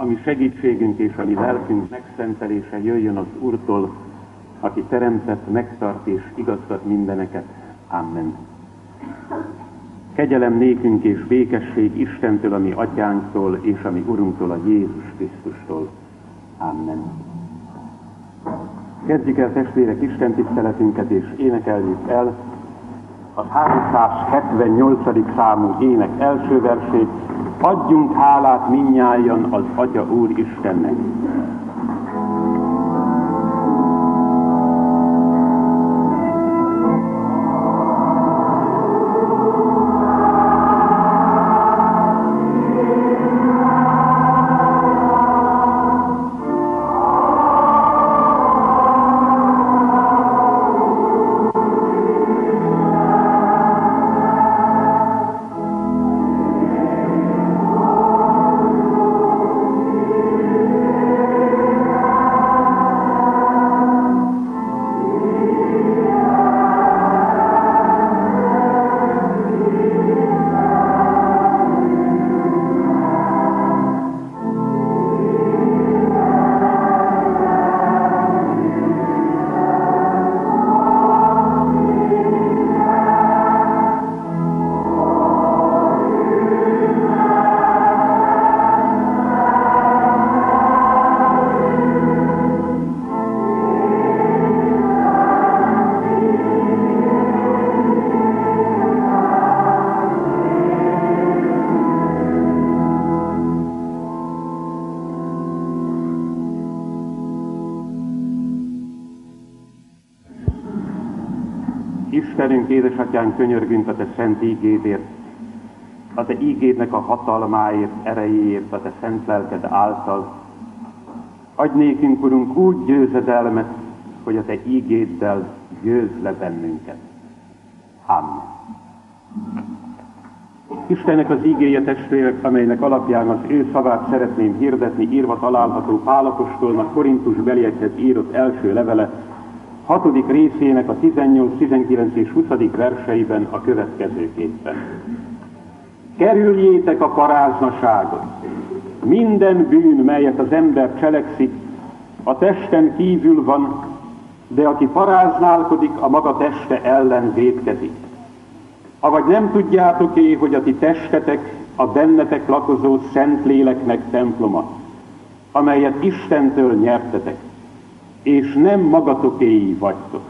ami segítségünk és a mi lelkünk megszentelése jöjjön az Úrtól, aki teremtett, megtart és igazgat mindeneket. Amen. Kegyelem nékünk és békesség Istentől, ami atyánktól és ami Urunktól, a Jézus Krisztustól. Amen. Kezdjük el testvérek Isten tiszteletünket és énekeljük el a 378. számú ének első versét, adjunk hálát minnyájan az Atya Úr Istennek. Édesatyánk, könyörgünk a Te szent ígédért, a Te ígédnek a hatalmáért, erejéért, a Te szent lelked által. Adj nékünk, Urunk, úgy győzedelmet, hogy a Te ígéddel győz le bennünket. Amen. Istennek az ígéje testvérek, amelynek alapján az ő szavát szeretném hirdetni, írva található Pálapostolnak Korintus beliekhez írott első levele, hatodik részének a 18, 19 és 20. verseiben a következőképpen. Kerüljétek a paráznaságot. Minden bűn, melyet az ember cselekszik, a testen kívül van, de aki paráználkodik, a maga teste ellen védkezik. Avagy nem tudjátok-é, hogy a ti testetek a bennetek lakozó szent léleknek temploma, amelyet Istentől nyertetek és nem magatokéi vagytok.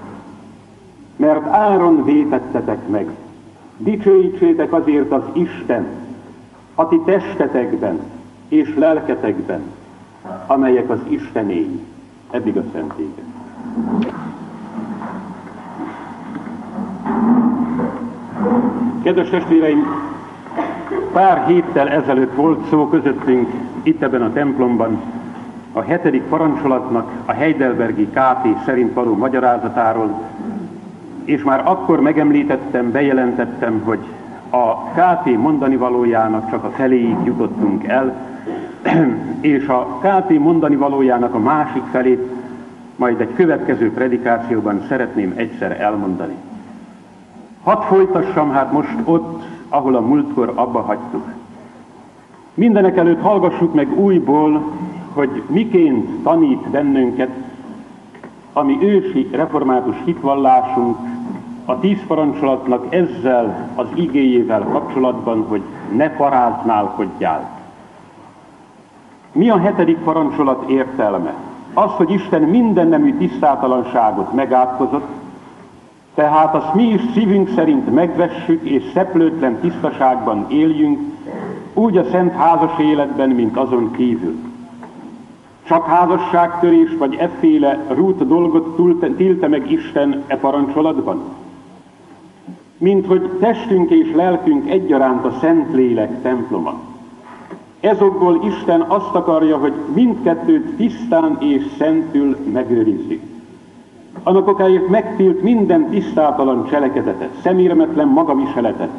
Mert áron vétettetek meg. Dicsőítsétek azért az Isten, a ti testetekben és lelketekben, amelyek az Istenéi. Eddig a szentéget. Kedves testvéreim, pár héttel ezelőtt volt szó közöttünk itt ebben a templomban a hetedik parancsolatnak a Heidelbergi KT szerint való magyarázatáról, és már akkor megemlítettem, bejelentettem, hogy a KT mondani valójának csak a feléig jutottunk el, és a KT mondani valójának a másik felét majd egy következő predikációban szeretném egyszer elmondani. Hadd folytassam hát most ott, ahol a múltkor abba hagytuk. Mindenek előtt hallgassuk meg újból hogy miként tanít bennünket ami ősi református hitvallásunk a tíz parancsolatnak ezzel az igéjével kapcsolatban, hogy ne paráználkodjál. Mi a hetedik parancsolat értelme? Az, hogy Isten minden nemű tisztátalanságot megátkozott, tehát azt mi is szívünk szerint megvessük és szeplőtlen tisztaságban éljünk, úgy a szent házas életben, mint azon kívül. Csak házasságtörés vagy efféle rút dolgot tilte meg Isten e parancsolatban? Mint hogy testünk és lelkünk egyaránt a Szentlélek temploma. Ezokból Isten azt akarja, hogy mindkettőt tisztán és szentül megőrizzük. Annak okáért megtilt minden tisztátalan cselekedetet, szemérmetlen magaviseletet,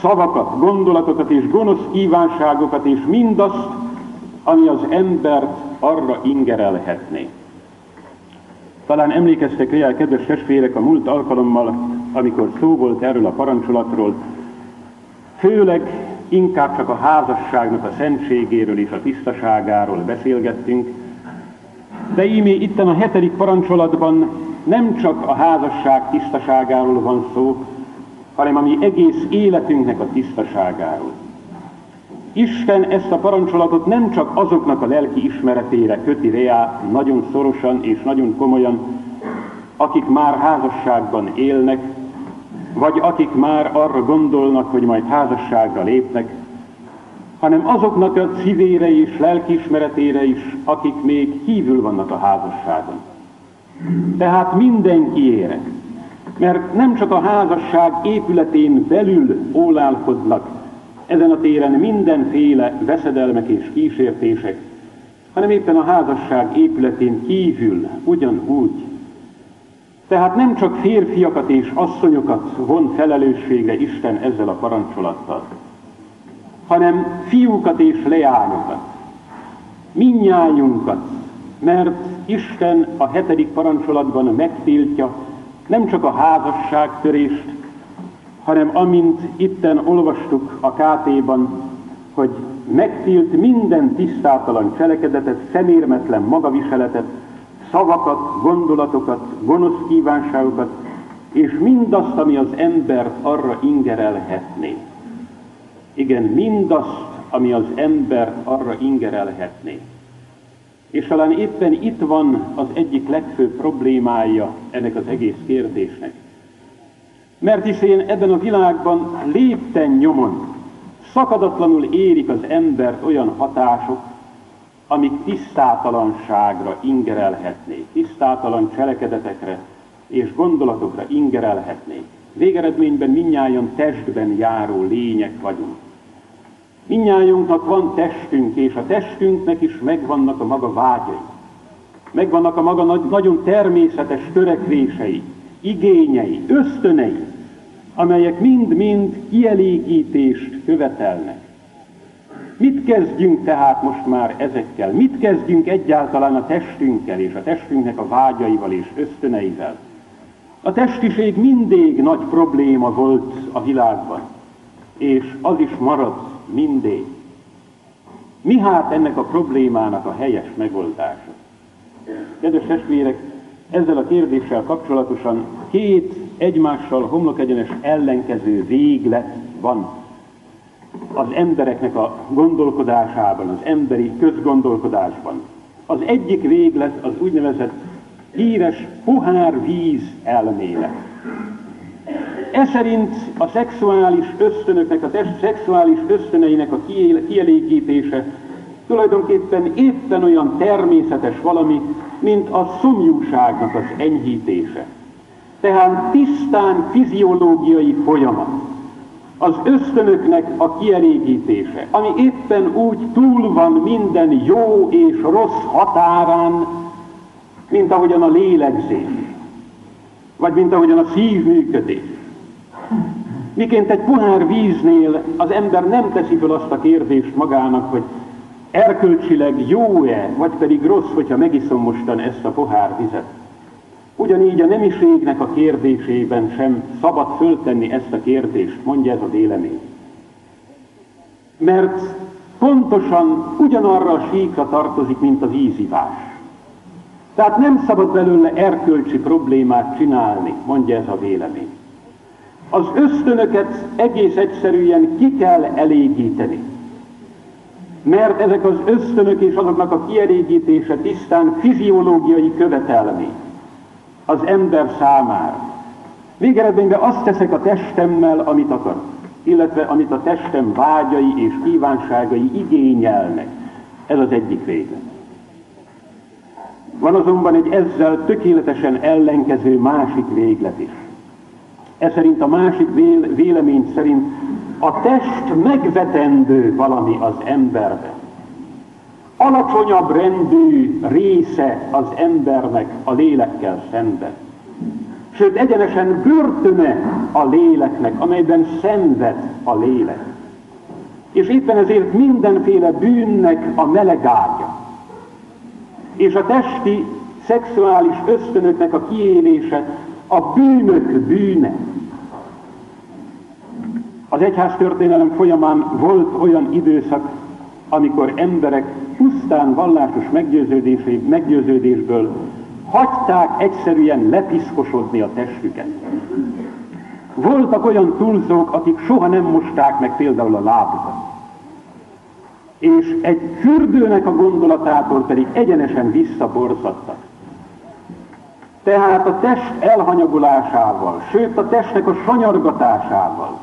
szavakat, gondolatokat és gonosz kívánságokat és mindazt, ami az embert arra ingerelhetné. Talán emlékeztek rá, kedves testvérek, a múlt alkalommal, amikor szó volt erről a parancsolatról, főleg inkább csak a házasságnak a szentségéről és a tisztaságáról beszélgettünk, de ímé itten a hetedik parancsolatban nem csak a házasság tisztaságáról van szó, hanem a mi egész életünknek a tisztaságáról. Isten ezt a parancsolatot nem csak azoknak a lelki ismeretére köti reá nagyon szorosan és nagyon komolyan, akik már házasságban élnek, vagy akik már arra gondolnak, hogy majd házasságra lépnek, hanem azoknak a szívére és lelkiismeretére is, akik még kívül vannak a házasságon. Tehát mindenkiére. Mert nem csak a házasság épületén belül ólálkodnak ezen a téren mindenféle veszedelmek és kísértések, hanem éppen a házasság épületén kívül ugyanúgy. Tehát nem csak férfiakat és asszonyokat von felelősségre Isten ezzel a parancsolattal, hanem fiúkat és leányokat, minnyájunkat, mert Isten a hetedik parancsolatban megtiltja nem csak a házasságtörést, hanem amint itten olvastuk a KT-ban, hogy megtilt minden tisztátalan cselekedetet, szemérmetlen magaviseletet, szavakat, gondolatokat, gonosz kívánságokat, és mindazt, ami az embert arra ingerelhetné. Igen, mindazt, ami az embert arra ingerelhetné. És talán éppen itt van az egyik legfőbb problémája ennek az egész kérdésnek. Mert hiszen ebben a világban lépten nyomon, szakadatlanul érik az embert olyan hatások, amik tisztátalanságra ingerelhetnék, tisztátalan cselekedetekre és gondolatokra ingerelhetnék. Végeredményben minnyáján testben járó lények vagyunk. Minnyájunknak van testünk, és a testünknek is megvannak a maga vágyai. Megvannak a maga nagyon természetes törekvései, igényei, ösztönei, amelyek mind-mind kielégítést követelnek. Mit kezdjünk tehát most már ezekkel? Mit kezdjünk egyáltalán a testünkkel és a testünknek a vágyaival és ösztöneivel? A testiség mindig nagy probléma volt a világban, és az is marad mindig. Mi hát ennek a problémának a helyes megoldása? Kedves testvérek, ezzel a kérdéssel kapcsolatosan két egymással homlokegyenes ellenkező véglet van az embereknek a gondolkodásában, az emberi közgondolkodásban. Az egyik véglet az úgynevezett híres pohár víz elmélet. Ez szerint a szexuális ösztönöknek, a test szexuális ösztöneinek a kielégítése tulajdonképpen éppen olyan természetes valami, mint a szomjúságnak az enyhítése. Tehát tisztán fiziológiai folyamat. Az ösztönöknek a kielégítése, ami éppen úgy túl van minden jó és rossz határán, mint ahogyan a lélegzés, vagy mint ahogyan a szív működés. Miként egy pohár víznél az ember nem teszi fel azt a kérdést magának, hogy erkölcsileg jó-e, vagy pedig rossz, hogyha megiszom mostan ezt a pohár vizet. Ugyanígy a nemiségnek a kérdésében sem szabad föltenni ezt a kérdést, mondja ez a vélemény. Mert pontosan ugyanarra a síkra tartozik, mint az ízivás. Tehát nem szabad belőle erkölcsi problémát csinálni, mondja ez a vélemény. Az ösztönöket egész egyszerűen ki kell elégíteni. Mert ezek az ösztönök és azoknak a kielégítése tisztán fiziológiai követelmény az ember számára. Végeredményben azt teszek a testemmel, amit akarok, illetve amit a testem vágyai és kívánságai igényelnek. Ez az egyik véglet. Van azonban egy ezzel tökéletesen ellenkező másik véglet is. Ez szerint a másik vélemény szerint a test megvetendő valami az emberben. Alacsonyabb rendű része az embernek a lélekkel szemben. Sőt, egyenesen börtöne a léleknek, amelyben szenved a lélek. És éppen ezért mindenféle bűnnek a melegágya. És a testi, szexuális ösztönöknek a kiélése a bűnök bűne. Az egyház történelem folyamán volt olyan időszak, amikor emberek pusztán vallásos meggyőződésből hagyták egyszerűen lepiszkosodni a testüket. Voltak olyan túlzók, akik soha nem mosták meg például a lábukat. És egy fürdőnek a gondolatától pedig egyenesen visszaborzadtak. Tehát a test elhanyagolásával, sőt a testnek a sanyargatásával,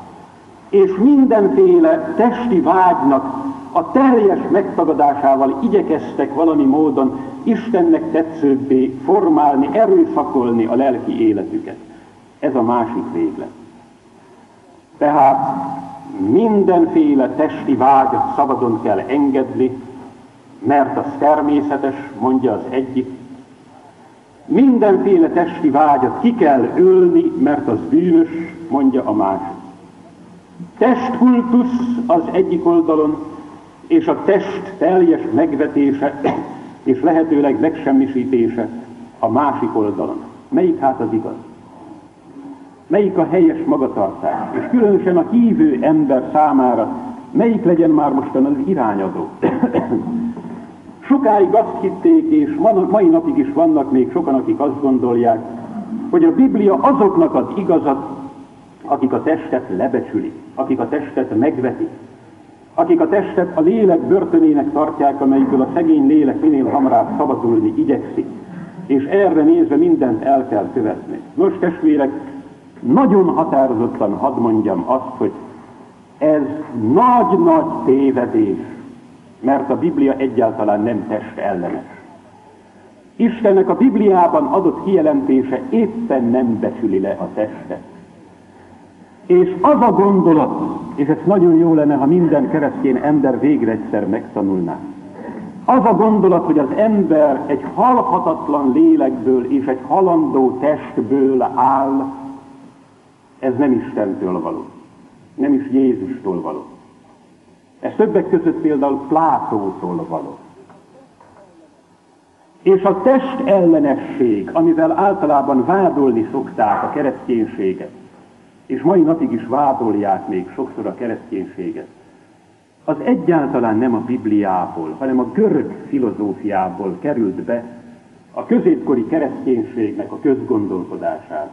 és mindenféle testi vágynak a teljes megtagadásával igyekeztek valami módon Istennek tetszőbbé formálni, erőszakolni a lelki életüket. Ez a másik véglet. Tehát mindenféle testi vágyat szabadon kell engedni, mert az természetes, mondja az egyik. Mindenféle testi vágyat ki kell ölni, mert az bűnös, mondja a másik. Testkultusz az egyik oldalon, és a test teljes megvetése és lehetőleg megsemmisítése a másik oldalon. Melyik hát az igaz? Melyik a helyes magatartás? És különösen a hívő ember számára melyik legyen már mostan az irányadó? Sokáig azt hitték, és mai napig is vannak még sokan, akik azt gondolják, hogy a Biblia azoknak az igazat, akik a testet lebecsülik, akik a testet megvetik, akik a testet a lélek börtönének tartják, amelyikből a szegény lélek minél hamarabb szabadulni igyekszik, és erre nézve mindent el kell követni. Nos, testvérek, nagyon határozottan hadd mondjam azt, hogy ez nagy-nagy tévedés, mert a Biblia egyáltalán nem test ellenes. Istennek a Bibliában adott kijelentése éppen nem becsüli le a testet. És az a gondolat, és ez nagyon jó lenne, ha minden keresztény ember végre egyszer megtanulná. Az a gondolat, hogy az ember egy halhatatlan lélekből és egy halandó testből áll, ez nem Istentől való, nem is Jézustól való. Ez többek között például Plátótól való. És a test ellenesség, amivel általában vádolni szokták a kereszténységet, és mai napig is vádolják még sokszor a kereszténységet, az egyáltalán nem a Bibliából, hanem a görög filozófiából került be a középkori kereszténységnek a közgondolkodásába.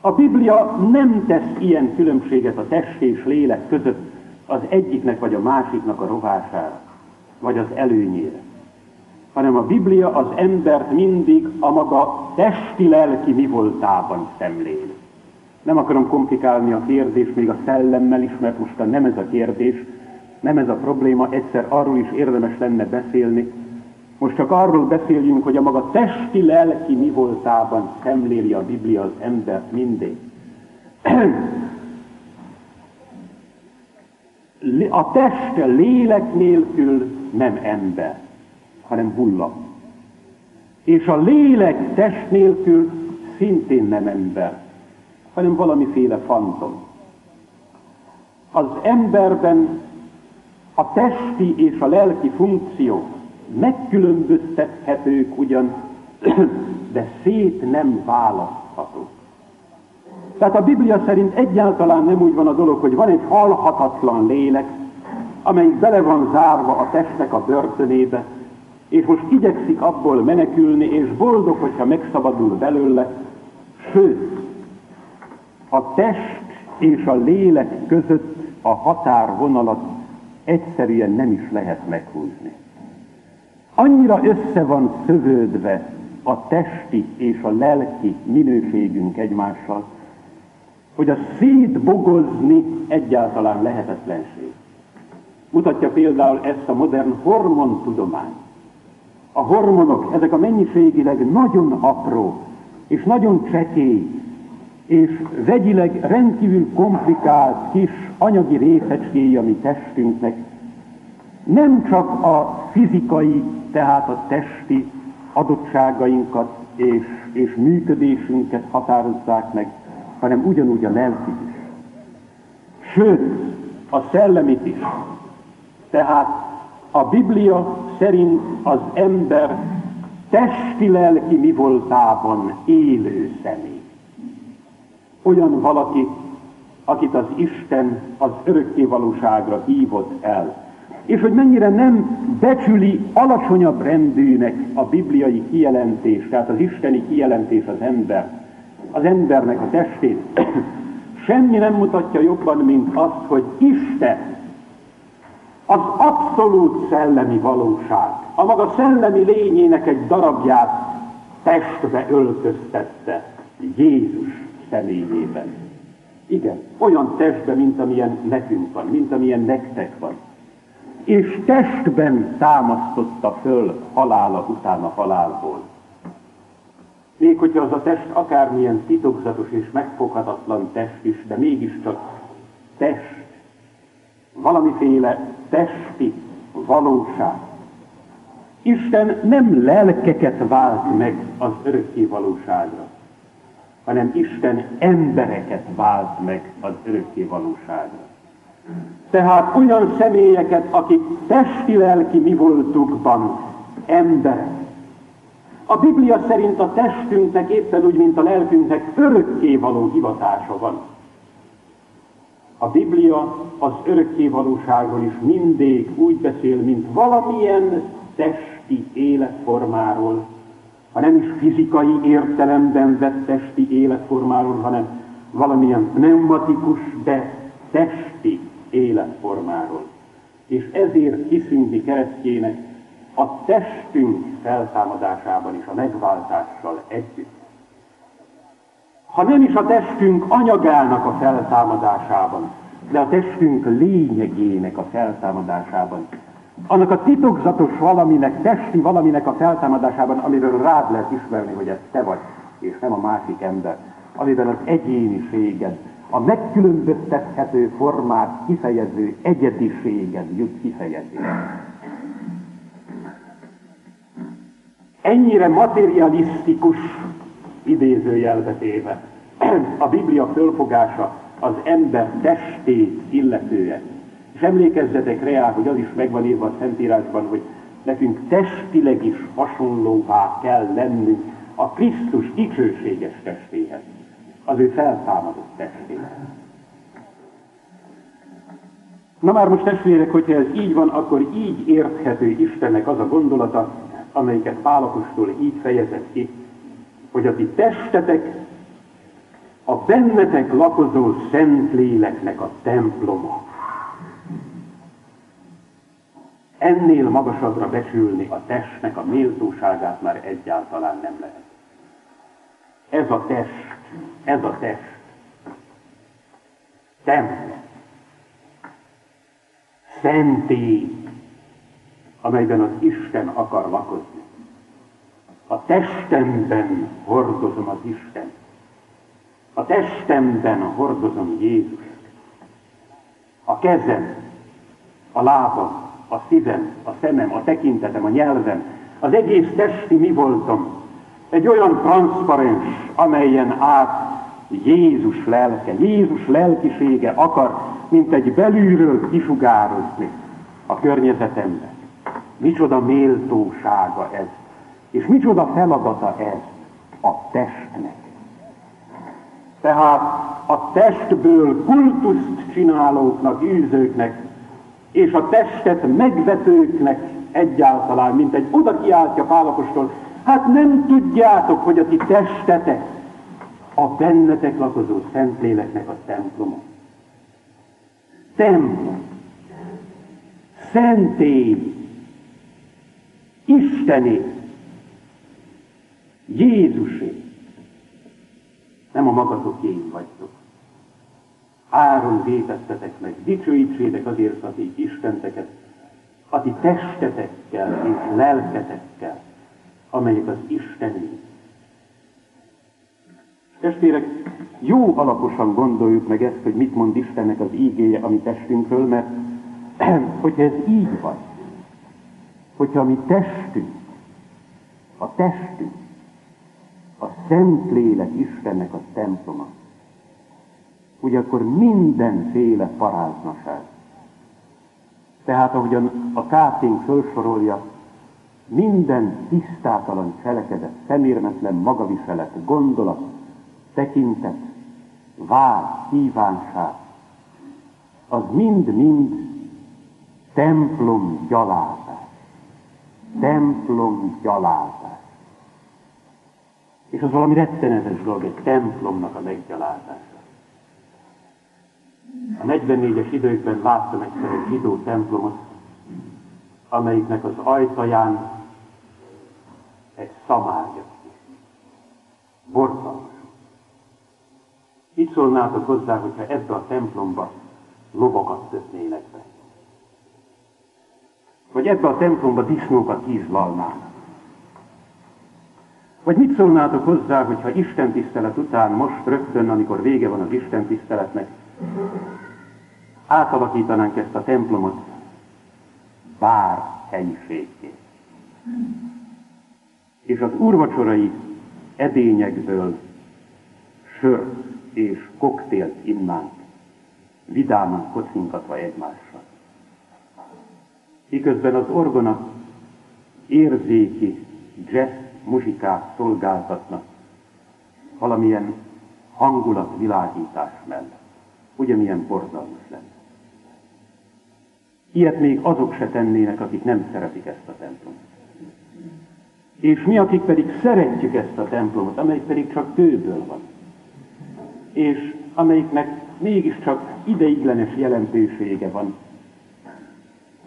A Biblia nem tesz ilyen különbséget a test és lélek között az egyiknek vagy a másiknak a rovására, vagy az előnyére, hanem a Biblia az embert mindig a maga testi-lelki mi voltában szemléli. Nem akarom komplikálni a kérdést még a szellemmel is, mert most nem ez a kérdés, nem ez a probléma, egyszer arról is érdemes lenne beszélni. Most csak arról beszéljünk, hogy a maga testi, lelki mi voltában szemléli a Biblia az embert mindig. A test lélek nélkül nem ember, hanem hullam. És a lélek test nélkül szintén nem ember, hanem valamiféle fantom. Az emberben a testi és a lelki funkciók megkülönböztethetők ugyan, de szét nem választhatók. Tehát a Biblia szerint egyáltalán nem úgy van a dolog, hogy van egy halhatatlan lélek, amelyik bele van zárva a testnek a börtönébe, és most igyekszik abból menekülni, és boldog, hogyha megszabadul belőle, sőt, a test és a lélek között a határvonalat egyszerűen nem is lehet meghúzni. Annyira össze van szövődve a testi és a lelki minőségünk egymással, hogy a szétbogozni egyáltalán lehetetlenség. Mutatja például ezt a modern hormontudomány. A hormonok, ezek a mennyiségileg nagyon apró és nagyon csekély és vegyileg rendkívül komplikált kis anyagi részecskéi a mi testünknek nem csak a fizikai, tehát a testi adottságainkat és, és működésünket határozzák meg, hanem ugyanúgy a lelki is. Sőt, a szellemit is. Tehát a Biblia szerint az ember testi-lelki mi voltában élő személy olyan valaki, akit az Isten az örökké valóságra hívott el. És hogy mennyire nem becsüli alacsonyabb rendűnek a bibliai kijelentés, tehát az isteni kijelentés az ember, az embernek a testét. Semmi nem mutatja jobban, mint azt, hogy Isten az abszolút szellemi valóság, a maga szellemi lényének egy darabját testbe öltöztette Jézus személyében. Igen, olyan testbe, mint amilyen nekünk van, mint amilyen nektek van. És testben támasztotta föl halála után a halálból. Még hogyha az a test akármilyen titokzatos és megfoghatatlan test is, de mégiscsak test, valamiféle testi valóság. Isten nem lelkeket vált meg az örökké valóságra, hanem Isten embereket vált meg az örökké valóságra. Tehát olyan személyeket, akik testi-lelki mi voltukban emberek. A Biblia szerint a testünknek éppen úgy, mint a lelkünknek örökké való hivatása van. A Biblia az örökké valóságról is mindig úgy beszél, mint valamilyen testi életformáról, ha nem is fizikai értelemben vett testi életformáról, hanem valamilyen pneumatikus, de testi életformáról. És ezért hiszünk mi keresztjének a testünk feltámadásában is, a megváltással együtt. Ha nem is a testünk anyagának a feltámadásában, de a testünk lényegének a feltámadásában, annak a titokzatos valaminek, testi valaminek a feltámadásában, amiről rád lehet ismerni, hogy ez te vagy, és nem a másik ember, amiben az egyéniséged, a megkülönböztethető formát kifejező egyediséged jut kifejezésre. Ennyire materialisztikus idézőjelbe téve a Biblia fölfogása az ember testét illetően és emlékezzetek rá, hogy az is megvan írva a Szentírásban, hogy nekünk testileg is hasonlóvá kell lennünk a Krisztus dicsőséges testéhez, az ő feltámadott testéhez. Na már most testvérek, hogyha ez így van, akkor így érthető Istennek az a gondolata, amelyiket Pálapostól így fejezett ki, hogy a ti testetek a bennetek lakozó Szentléleknek a temploma. Ennél magasabbra becsülni a testnek a méltóságát már egyáltalán nem lehet. Ez a test, ez a test. Templom. Szentély, amelyben az Isten akar lakozni. A testemben hordozom az Isten. A testemben hordozom Jézust. A kezem, a lábam, a szívem, a szemem, a tekintetem, a nyelvem, az egész testi mi voltam. Egy olyan transzparens, amelyen át Jézus lelke, Jézus lelkisége akar, mint egy belülről kisugározni a környezetembe. Micsoda méltósága ez, és micsoda feladata ez a testnek. Tehát a testből kultuszt csinálóknak, űzőknek és a testet megvetőknek egyáltalán, mint egy oda kiáltja Pálapostól, hát nem tudjátok, hogy a ti testetek a bennetek lakozó Szentléleknek a temploma. Templom. Szentély. Isteni. Jézusé. Nem a magatoké vagytok áron vétettetek meg, dicsőítsétek azért a ti Istenteket, a ti testetekkel és lelketekkel, amelyek az Isteni. Testvérek, jó alaposan gondoljuk meg ezt, hogy mit mond Istennek az ígéje a mi testünkről, mert hogyha ez így van, hogyha a mi testünk, a testünk, a Szentlélek Istennek a temploma, hogy akkor mindenféle paráznaság. Tehát ahogyan a káténk felsorolja, minden tisztátalan cselekedet, szemérmetlen magaviselet, gondolat, tekintet, vár, kívánság, az mind-mind templom gyalázás. Templom gyalázás. És az valami rettenetes dolog, egy templomnak a meggyalázása. A 44-es időkben láttam egyszer egy zsidó templomot, amelyiknek az ajtaján egy szamárja. Borzalmas. Így szólnátok hozzá, hogyha ebbe a templomba lovakat kötnének be. Vagy ebbe a templomba disznókat ízlalnának. Vagy mit szólnátok hozzá, hogyha Isten tisztelet után most rögtön, amikor vége van az Isten tiszteletnek, átalakítanánk ezt a templomot bár helyiségé. És az úrvacsorai edényekből sört és koktélt innánk, vidáman kocinkatva egymással. Miközben az orgona érzéki jazz muzsikát szolgáltatnak valamilyen hangulatvilágítás mellett. Ugye milyen borzalmas lenne. Ilyet még azok se tennének, akik nem szeretik ezt a templomot. És mi, akik pedig szeretjük ezt a templomot, amelyik pedig csak kőből van, és amelyiknek mégiscsak ideiglenes jelentősége van,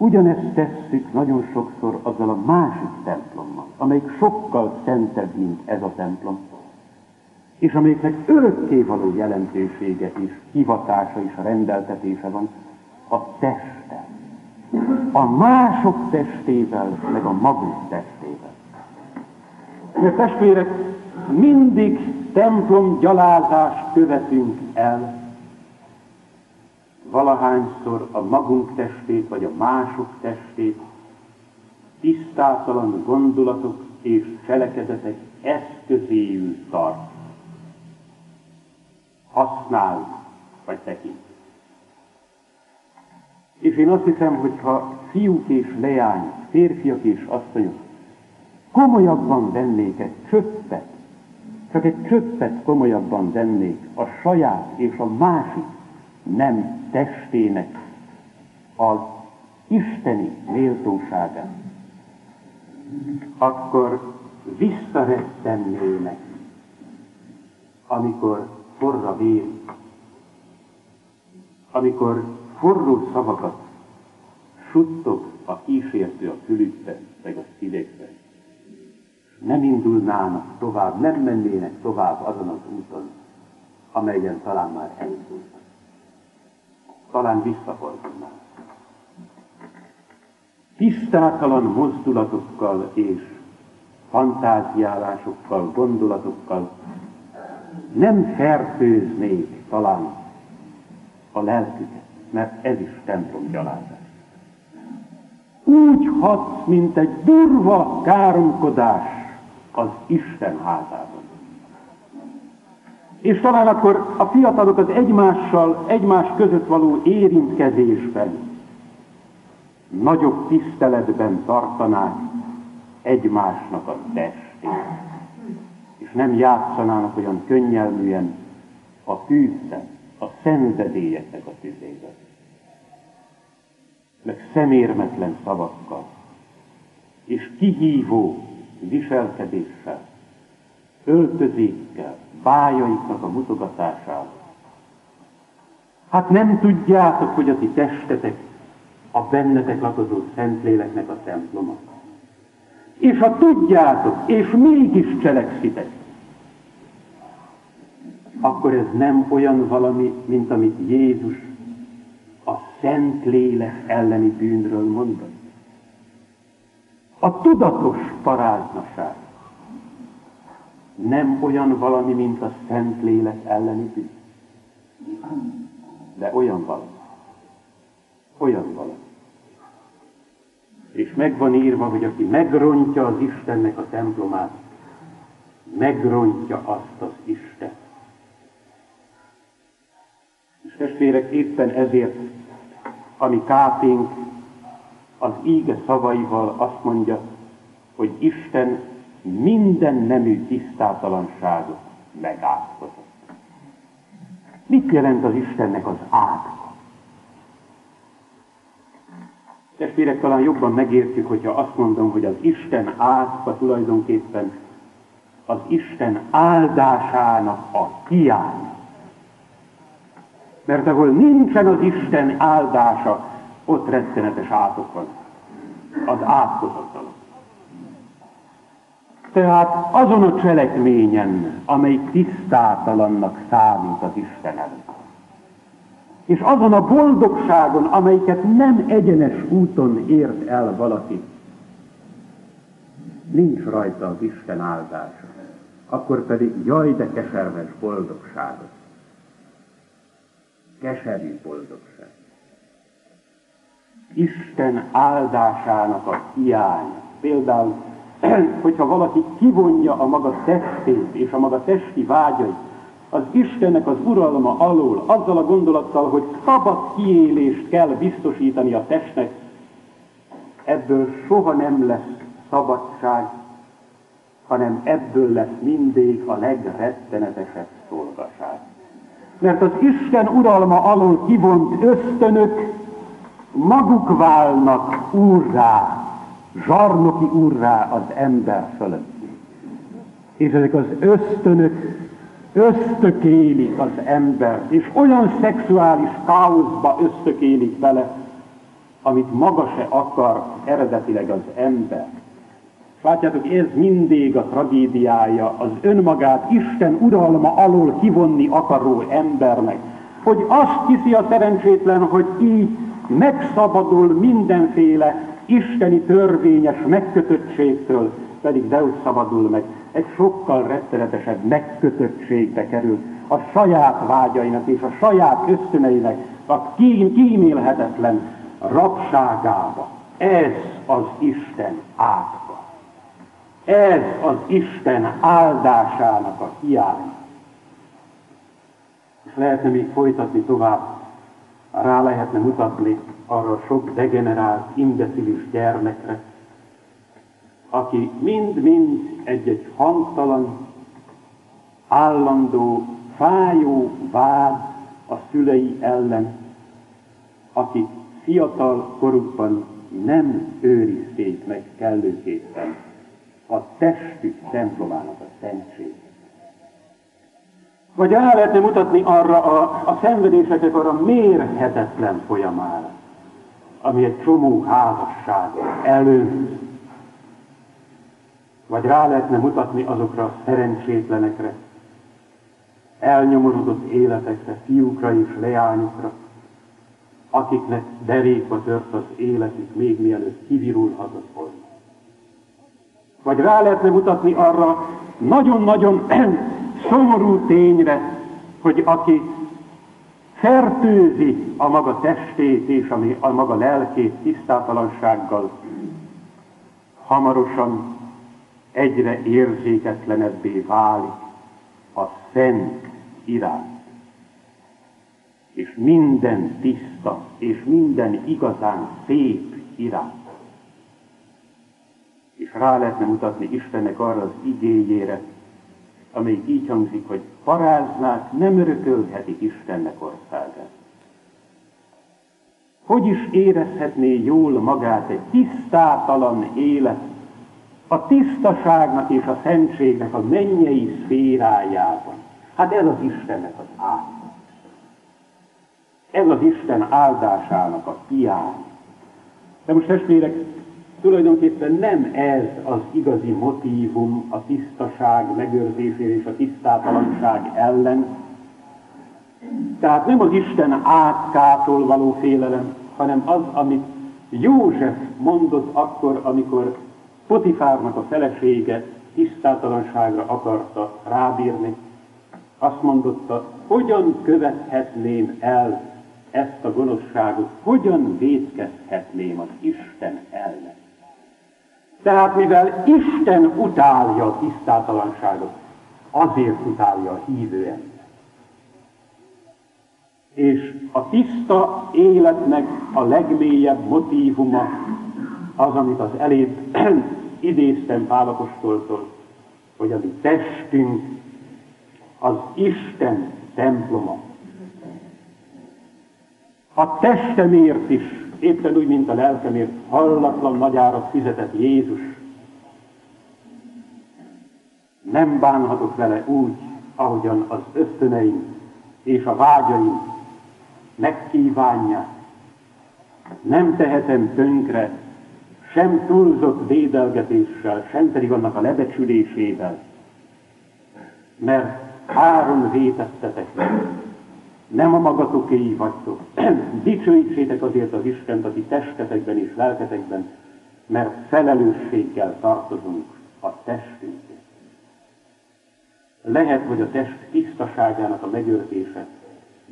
Ugyanezt tesszük nagyon sokszor azzal a másik templommal, amelyik sokkal szentebb, mint ez a templom, és amelyiknek örökkévaló jelentősége és hivatása és rendeltetése van, a teste. A mások testével, meg a magunk testével. Mert testvérek, mindig templom gyalázást követünk el, valahányszor a magunk testét, vagy a mások testét tisztátalan gondolatok és cselekedetek eszközéül tart. Használ, vagy tekint. És én azt hiszem, hogy ha fiúk és leányok, férfiak és asszonyok komolyabban vennék egy csöppet, csak egy csöppet komolyabban vennék a saját és a másik nem testének az isteni méltóságát, akkor visszarettennének, amikor forra vér, amikor forró szavakat suttog a kísértő a fülükben, meg a szívekben. Nem indulnának tovább, nem mennének tovább azon az úton, amelyen talán már elindultak talán visszafordulnánk. Tisztátalan mozdulatokkal és fantáziálásokkal, gondolatokkal nem fertőznék talán a lelküket, mert ez is templom gyalázás. Úgy hat, mint egy durva káromkodás az Isten házában. És talán akkor a fiatalokat egymással, egymás között való érintkezésben, nagyobb tiszteletben tartanák egymásnak a testét. Nem játszanának olyan könnyelműen a tűzben, a szenvedélyeknek a tüzében. Meg szemérmetlen szavakkal, és kihívó viselkedéssel, öltözékkel, bájaiknak a mutogatásával. Hát nem tudjátok, hogy a ti testetek a bennetek lakozó Szentléleknek a temploma. És ha tudjátok, és mégis cselekszitek, akkor ez nem olyan valami, mint amit Jézus a Szentlélek elleni bűnről mondott. A tudatos paráznaság nem olyan valami, mint a Szent Lélek elleni bűn. De olyan valami. Olyan valami. És meg van írva, hogy aki megrontja az Istennek a templomát, megrontja azt az Isten. Testvérek, éppen ezért, ami kápénk az íge szavaival azt mondja, hogy Isten minden nemű tisztátalanságot megátkozott. Mit jelent az Istennek az átka? Testvérek, talán jobban megértjük, hogyha azt mondom, hogy az Isten átka tulajdonképpen az Isten áldásának a hiánya. Mert ahol nincsen az Isten áldása, ott rettenetes átok van. Az átkozatalom. Tehát azon a cselekményen, amely tisztátalannak számít az Isten előtt. És azon a boldogságon, amelyiket nem egyenes úton ért el valaki, nincs rajta az Isten áldása. Akkor pedig jaj, de keserves boldogságot. Keserű boldogság. Isten áldásának a hiánya. Például hogyha valaki kivonja a maga testét és a maga testi vágyait az Istennek az uralma alól, azzal a gondolattal, hogy szabad kiélést kell biztosítani a testnek, ebből soha nem lesz szabadság, hanem ebből lesz mindig a legrettenetesebb szolgaság. Mert az Isten uralma alól kivont ösztönök maguk válnak úrrá, zsarnoki úrrá az ember fölött. És ezek az ösztönök ösztökélik az ember, és olyan szexuális káoszba ösztökélik vele, amit maga se akar eredetileg az ember. Látjátok, ez mindig a tragédiája az önmagát Isten uralma alól kivonni akaró embernek, hogy azt hiszi a szerencsétlen, hogy így megszabadul mindenféle isteni törvényes megkötöttségtől pedig Zeus szabadul meg, egy sokkal rettenetesebb megkötöttségbe kerül a saját vágyainak és a saját ösztöneinek a kímélhetetlen rabságába. Ez az Isten átka. Ez az Isten áldásának a hiány. És lehetne még folytatni tovább, rá lehetne mutatni arra sok degenerált, imbecilis gyermekre, aki mind-mind egy-egy hangtalan, állandó, fájó vád a szülei ellen, akik fiatal korukban nem őrizték meg kellőképpen a testük templomának a szentségét. Vagy rá lehetne mutatni arra a, a szenvedéseknek arra mérhetetlen folyamára, ami egy csomó házasság előtt, vagy rá lehetne mutatni azokra a szerencsétlenekre, elnyomorodott életekre, fiúkra és leányokra, akiknek derékba tört az életük, még mielőtt kivirulhatott volna. Vagy rá lehetne mutatni arra nagyon-nagyon szomorú tényre, hogy aki fertőzi a maga testét és a maga lelkét tisztátalansággal, hamarosan egyre érzéketlenebbé válik a szent irány. És minden tiszta, és minden igazán szép irány. És rá lehetne mutatni Istennek arra az igényére, amelyik így hangzik, hogy paráznák nem örökölhetik Istennek országát. Hogy is érezhetné jól magát egy tisztátalan élet a tisztaságnak és a szentségnek a mennyei szférájában. Hát ez az Istennek az áldása. Ez az Isten áldásának a hiány. De most testvérek, tulajdonképpen nem ez az igazi motívum a tisztaság megőrzésére és a tisztátalanság ellen. Tehát nem az Isten átkától való félelem, hanem az, amit József mondott akkor, amikor Potifárnak a felesége tisztátalanságra akarta rábírni. Azt mondotta, hogyan követhetném el ezt a gonoszságot, hogyan védkezhetném az Isten ellen. Tehát mivel Isten utálja a tisztátalanságot, azért utálja a hívő ember. És a tiszta életnek a legmélyebb motívuma az, amit az elébb idéztem Pálapostoltól, hogy a mi testünk az Isten temploma, a testemért is, éppen úgy, mint a lelkemért, hallatlan nagyárat fizetett Jézus. Nem bánhatok vele úgy, ahogyan az ösztöneim és a vágyaim megkívánják. Nem tehetem tönkre, sem túlzott védelgetéssel, sem pedig annak a lebecsülésével, mert három vétettetek nem a magatokéi vagytok. Dicsőítsétek azért az Istent a ti testetekben és lelketekben, mert felelősséggel tartozunk a testünkért. Lehet, hogy a test tisztaságának a megőrzése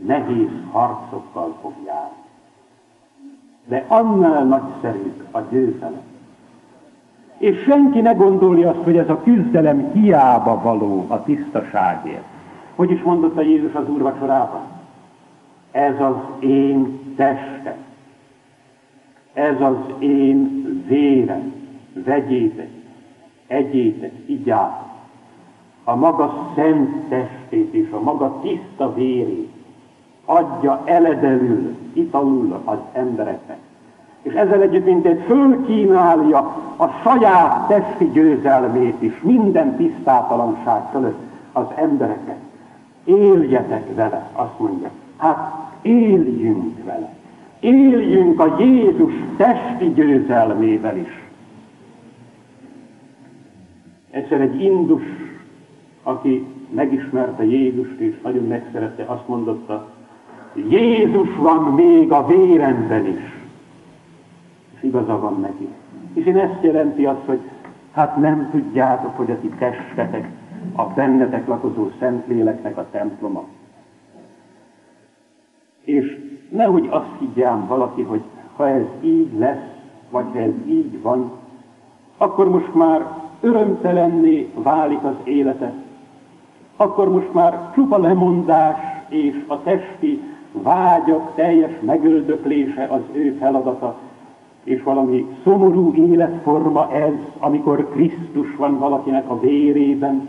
nehéz harcokkal fog járni. De annál nagyszerűbb a győzelem. És senki ne gondolja azt, hogy ez a küzdelem hiába való a tisztaságért. Hogy is mondotta Jézus az úrvacsorában? Ez az én testem. Ez az én vérem. Vegyétek, egyétek, igyátok. A maga szent testét és a maga tiszta vérét adja eledelül, italul az embereknek. És ezzel együtt mindegy fölkínálja a saját testi győzelmét is minden tisztátalanság fölött az embereket. Éljetek vele, azt mondja. Hát éljünk vele. Éljünk a Jézus testi győzelmével is. Egyszer egy indus, aki megismerte Jézust és nagyon megszerette, azt mondotta, Jézus van még a véremben is. És igaza van neki. És én ezt jelenti azt, hogy hát nem tudjátok, hogy a ti testetek, a bennetek lakozó Szentléleknek a temploma. Nehogy azt higgyám valaki, hogy ha ez így lesz, vagy ha ez így van, akkor most már örömtelenné válik az élete, akkor most már csupa lemondás és a testi vágyak teljes megöldöklése az ő feladata, és valami szomorú életforma ez, amikor Krisztus van valakinek a vérében.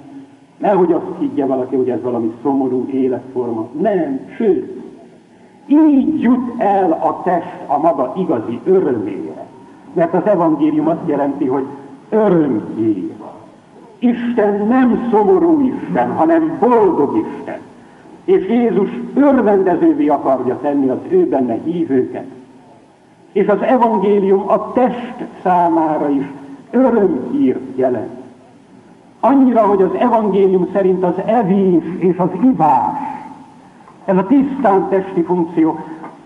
Nehogy azt higgye valaki, hogy ez valami szomorú életforma. Nem, sőt, így jut el a test a maga igazi örömére. Mert az evangélium azt jelenti, hogy örömhír. Isten nem szomorú Isten, hanem boldog Isten. És Jézus örvendezővé akarja tenni az ő benne hívőket. És az evangélium a test számára is örömhírt jelent. Annyira, hogy az evangélium szerint az evés és az ivás, ez a tisztán testi funkció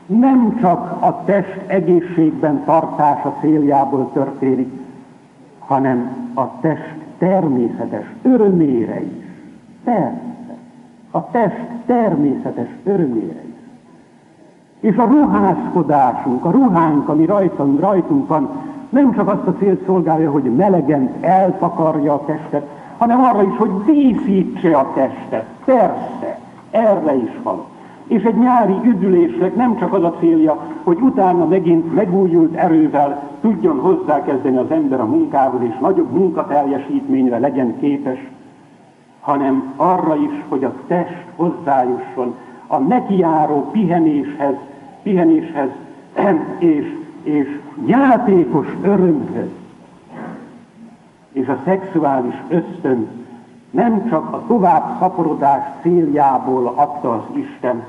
nem csak a test egészségben tartása céljából történik, hanem a test természetes örömére is. Persze. A test természetes örömére is. És a ruházkodásunk, a ruhánk, ami rajtunk, rajtunk van, nem csak azt a célt szolgálja, hogy melegen eltakarja a testet, hanem arra is, hogy díszítse a testet. Persze, erre is való. És egy nyári üdülésnek nem csak az a célja, hogy utána megint megújult erővel tudjon hozzákezdeni az ember a munkához, és nagyobb munkateljesítményre legyen képes, hanem arra is, hogy a test hozzájusson a nekiáró pihenéshez, pihenéshez és, és játékos örömhöz. És a szexuális ösztön nem csak a tovább szaporodás céljából adta az Isten,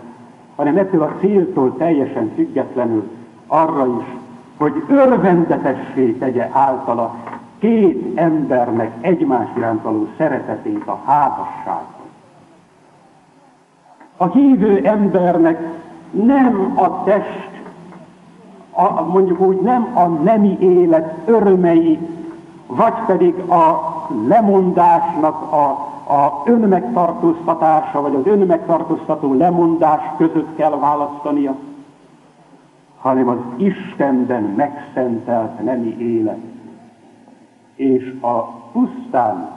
hanem ettől a céltól teljesen függetlenül arra is, hogy örvendetessé tegye általa két embernek egymás iránt való szeretetét a házasságban. A hívő embernek nem a test, a, mondjuk úgy nem a nemi élet örömei, vagy pedig a lemondásnak a, a önmegtartóztatása, vagy az önmegtartóztató lemondás között kell választania, hanem az Istenben megszentelt nemi élet és a pusztán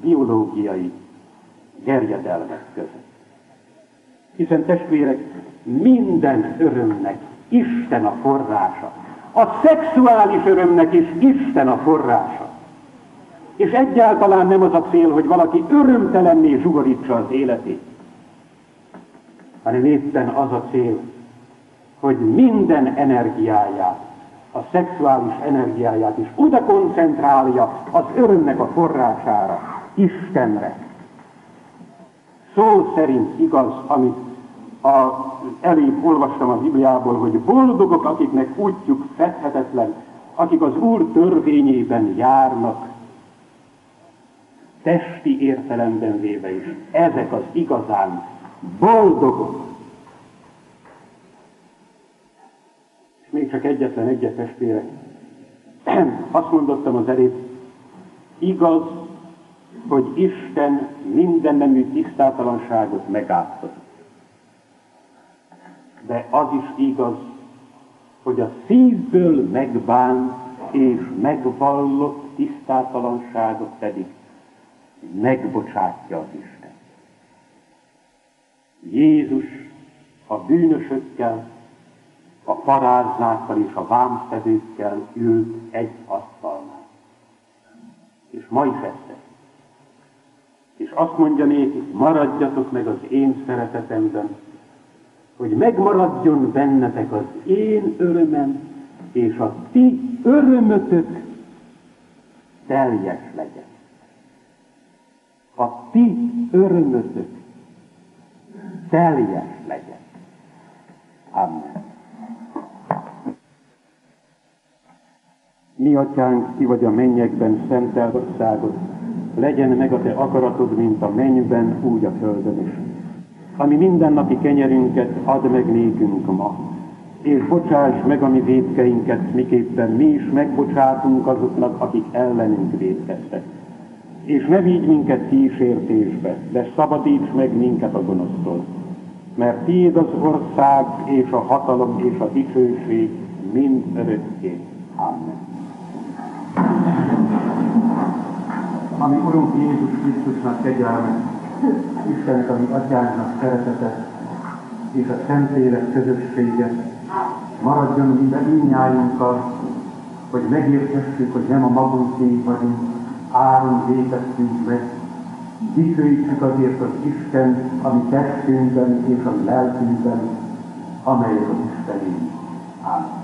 biológiai gerjedelmek között. Hiszen testvérek, minden örömnek Isten a forrása. A szexuális örömnek is Isten a forrása. És egyáltalán nem az a cél, hogy valaki örömtelenné zsugorítsa az életét, hanem éppen az a cél, hogy minden energiáját, a szexuális energiáját is oda koncentrálja az örömnek a forrására, Istenre. Szó szerint igaz, amit a, elébb olvastam a Bibliából, hogy boldogok, akiknek útjuk fedhetetlen, akik az Úr törvényében járnak, testi értelemben véve is. Ezek az igazán boldogok. És még csak egyetlen egyet testvérek. Azt mondottam az előbb, igaz, hogy Isten minden nemű tisztátalanságot megállt. De az is igaz, hogy a szívből megbánt és megvallott tisztátalanságot pedig megbocsátja az Isten. Jézus a bűnösökkel, a paráznákkal és a vámszedőkkel ült egy asztalnál. És ma is ezt És azt mondja nékik, maradjatok meg az én szeretetemben, hogy megmaradjon bennetek az én örömem, és a ti örömötök teljes legyen a ti örömötök teljes legyen. Amen. Mi atyánk, ki vagy a mennyekben, szentelt országot, legyen meg a te akaratod, mint a mennyben, úgy a földön is. Ami mindennapi kenyerünket add meg nékünk ma, és bocsáss meg a mi védkeinket, miképpen mi is megbocsátunk azoknak, akik ellenünk védkeztek és ne vigy minket kísértésbe, de szabadíts meg minket a gonosztól. Mert tiéd az ország, és a hatalom, és a dicsőség mind örökké. Amen. Ami Urunk Jézus Krisztusnak kegyelme, Istennek, ami Atyánknak szeretete, és a Szentlélek közössége maradjon minden mindnyájunkkal, hogy megértessük, hogy nem a magunk vagyunk, áron vétettünk meg. Dicsőítsük azért az Isten, ami testünkben és a lelkünkben, amelyek az Istenünk. Ámen.